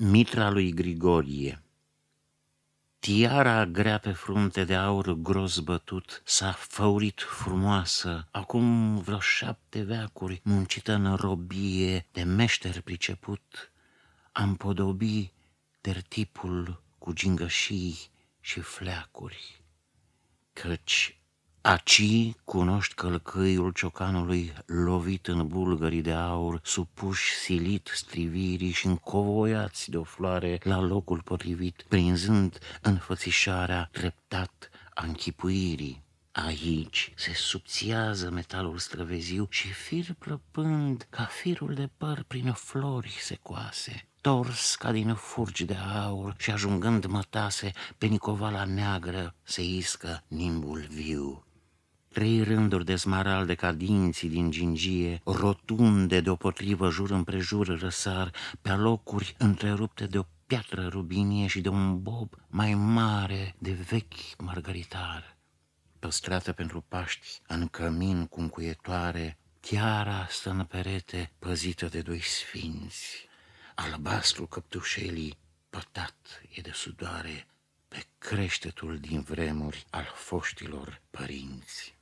Mitra lui Grigorie. Tiara grea pe frunte de aur gros bătut S-a făurit frumoasă, acum vreo șapte veacuri, Muncită în robie de meșter priceput, Am podobi tertipul cu gingășii și fleacuri, Căci Aci cunoști călcâiul ciocanului lovit în bulgării de aur, supuși silit strivirii și încovoiați de o floare la locul potrivit, prinzând înfățișarea treptat a închipuirii. Aici se subțiază metalul străveziu și fir plăpând ca firul de păr prin flori secoase, tors ca din furgi de aur și ajungând mătase pe nicovala neagră se iscă nimbul viu. Trei rânduri de smaralde ca dinții din gingie, rotunde deopotrivă jur împrejur răsar, pe locuri întrerupte de o piatră rubinie și de un bob mai mare de vechi margaritar. Păstrată pentru Paști, în cămin cu încuietoare, chiara stă în perete păzită de doi sfinți. Albastru căptușelii pătat e de sudoare pe creștetul din vremuri al foștilor părinți.